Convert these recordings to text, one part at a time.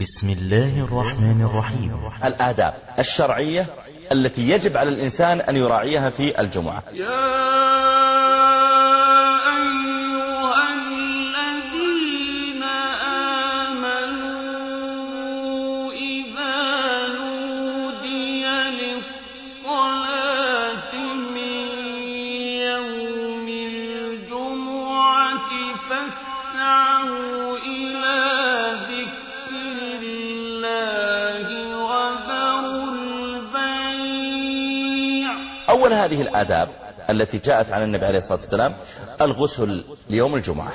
بسم الله الرحمن الرحيم. الآداب الشرعية التي يجب على الإنسان أن يراعيها في الجمعة. يا أيها أول هذه الآداب التي جاءت عن النبي عليه الصلاة والسلام الغسل ليوم الجمعة.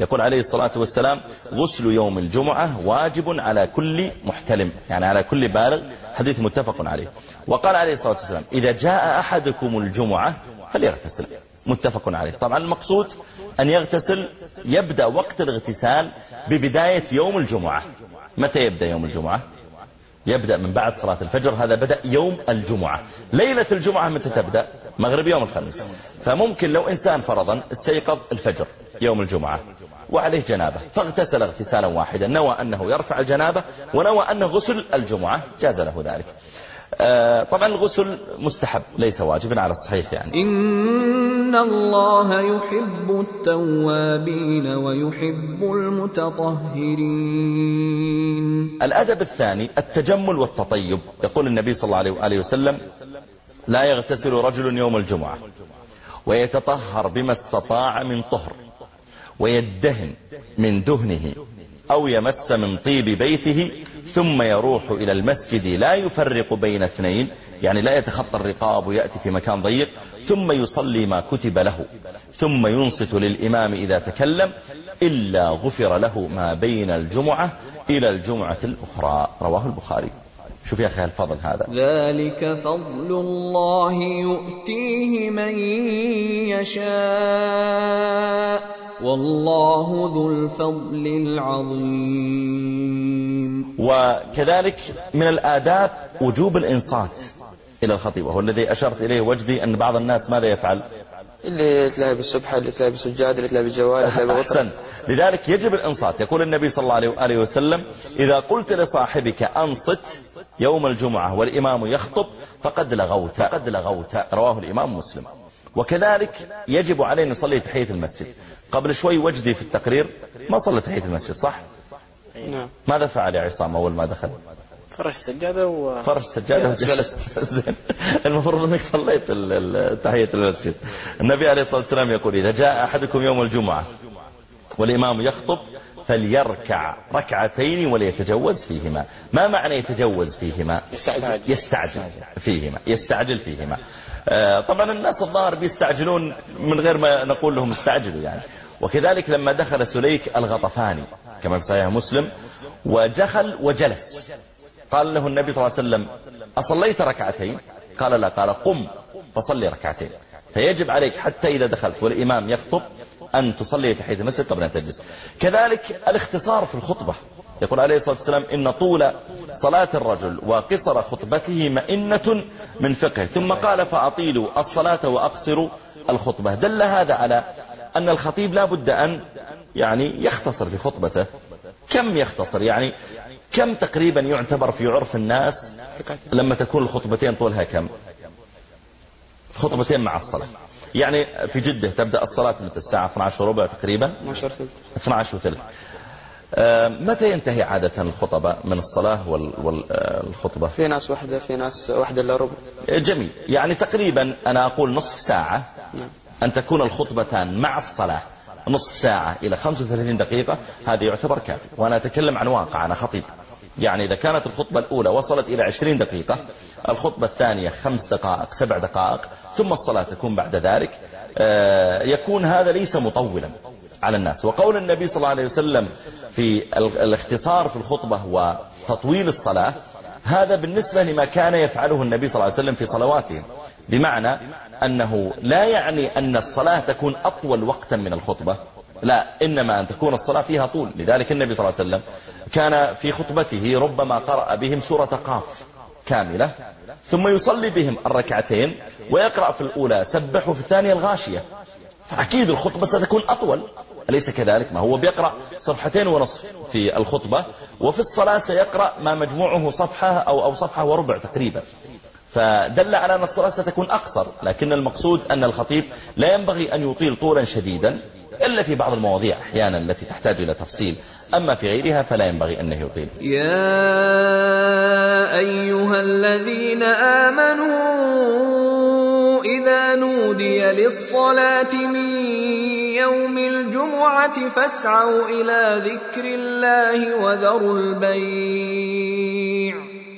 يقول عليه الصلاة والسلام غسل يوم الجمعة واجب على كل محتلم يعني على كل بالغ. حديث متفق عليه. وقال عليه الصلاة والسلام إذا جاء أحدكم الجمعة فليغتسل. متفق عليه. طبعا المقصود أن يغتسل يبدأ وقت الاغتسال ببداية يوم الجمعة. متى يبدأ يوم الجمعة؟ يبدأ من بعد صلاة الفجر هذا بدأ يوم الجمعة. ليلة الجمعة متى تبدأ؟ مغرب يوم الخميس. فممكن لو إنسان فرضا استيقظ الفجر يوم الجمعة وعليه جنابة. فاغتسل اغتسالا واحدا. نوى أنه يرفع الجنابة ونوى أنه غسل الجمعة. جاز له ذلك. آه، طبعا الغسل مستحب ليس واجبا على الصحيح يعني. إن الله يحب التوابين ويحب المتطهرين. الأدب الثاني التجمل والتطيب. يقول النبي صلى الله عليه وآله وسلم لا يغتسل رجل يوم الجمعة ويتطهر بما استطاع من طهر ويدهن من دهنه أو يمس من طيب بيته ثم يروح إلى المسجد لا يفرق بين اثنين يعني لا يتخطى الرقاب ويأتي في مكان ضيق ثم يصلي ما كتب له ثم ينصت للإمام إذا تكلم إلا غفر له ما بين الجمعة إلى الجمعة الأخرى. رواه البخاري. شوف يا أخي الفضل هذا. ذلك فضل الله يؤتيه من يشاء. والله ذو الفضل العظيم. وكذلك من الآداب وجوب الإنصات إلى الخطيب وهو الذي أشرت إليه وجدي أن بعض الناس ماذا يفعل؟ اللي تلاقي بالسبحة اللي تلاقي بالسجاد اللي تلاقي بالجوال أحسنت. لذلك يجب الإنصات. يقول النبي صلى الله عليه وآله وسلم إذا قلت لصاحبك أنصت يوم الجمعة والإمام يخطب فقد لغوت فقد لغوت. رواه الإمام مسلم. وكذلك يجب علينا نصلي تحية المسجد. قبل شوي وجدي في التقرير ما صلى تحية المسجد صح؟ نعم. ماذا فعل يا عصام أول ما دخل؟ فرش السجادة و فرش السجادة وجلس. زين. المفروض إنك صليت تحية المسجد. النبي عليه الصلاة والسلام يقول إذا جاء أحدكم يوم الجمعة والإمام يخطب فليركع ركعتين وليتجوز فيهما. ما معنى يتجوز فيهما؟ يستعجل. يستعجل فيهما يستعجل فيهما. آه، طبعا الناس الظاهر بيستعجلون من غير ما نقول لهم استعجلوا يعني. وكذلك لما دخل سليك الغطفاني كما في صحيح مسلم ودخل وجلس. قال له النبي صلى الله عليه وسلم أصليت ركعتين؟ قال لا قال قم فصلي ركعتين. فيجب عليك حتى إذا دخلت والإمام يخطب أن تصلي تحية المسجد قبل أن تجلس. كذلك الاختصار في الخطبة. يقول عليه الصلاة والسلام إن طول صلاة الرجل وقصر خطبته مئنة من فقه. ثم قال فأطيلوا الصلاة وأقصروا الخطبة. دل هذا على أن الخطيب لا بد أن يعني يختصر في خطبته. كم يختصر؟ يعني كم تقريبا يعتبر في عرف الناس لما تكون الخطبتين طولها كم؟ خطبتين مع الصلاة. يعني في جدة تبدأ الصلاة متى؟ الساعة 12 وربع تقريبا؟ 12 ثلث 12 وثلث. آه، متى ينتهي عادة الخطبة من الصلاة والخطبة في ناس واحدة في ناس واحدة إلا ربع. جميل. يعني تقريبا أنا أقول نصف ساعة أن تكون الخطبتان مع الصلاة نصف ساعة إلى 35 دقيقة هذا يعتبر كافي. وأنا أتكلم عن واقع أنا خطيب. يعني إذا كانت الخطبة الأولى وصلت إلى 20 دقيقة الخطبة الثانية خمس دقائق سبع دقائق ثم الصلاة تكون بعد ذلك آه، يكون هذا ليس مطولا على الناس. وقول النبي صلى الله عليه وسلم في ال- الاختصار في الخطبة وتطويل الصلاة هذا بالنسبة لما كان يفعله النبي صلى الله عليه وسلم في صلواته بمعنى أنه لا يعني أن الصلاة تكون أطول وقتا من الخطبة لا إنما أن تكون الصلاة فيها طول. لذلك النبي صلى الله عليه وسلم كان في خطبته ربما قرأ بهم سورة قاف كاملة ثم يصلي بهم الركعتين ويقرأ في الأولى سبح وفي الثانية الغاشية. فأكيد الخطبة ستكون أطول. أليس كذلك؟ ما هو بيقرأ صفحتين ونصف في الخطبة وفي الصلاة سيقرأ ما مجموعه صفحة أو, أو صفحة وربع تقريبا. فدل على أن الصلاة ستكون أقصر لكن المقصود أن الخطيب لا ينبغي أن يطيل طولا شديدا إلا في بعض المواضيع أحيانا التي تحتاج إلى تفصيل. أما في غيرها فلا ينبغي أنه يطيل. يا أيها الذين آمنوا إذا نودي للصلاة من يوم الجمعة فاسعوا إلى ذكر الله وذروا البيع.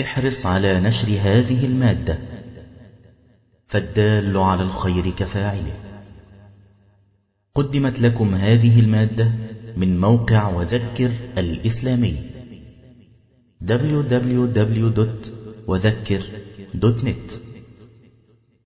احرص على نشر هذه المادة فالدال على الخير كفاعله. قدمت لكم هذه المادة من موقع وذكر الإسلامي www.وذكر.net